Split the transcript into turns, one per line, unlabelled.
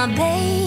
my baby.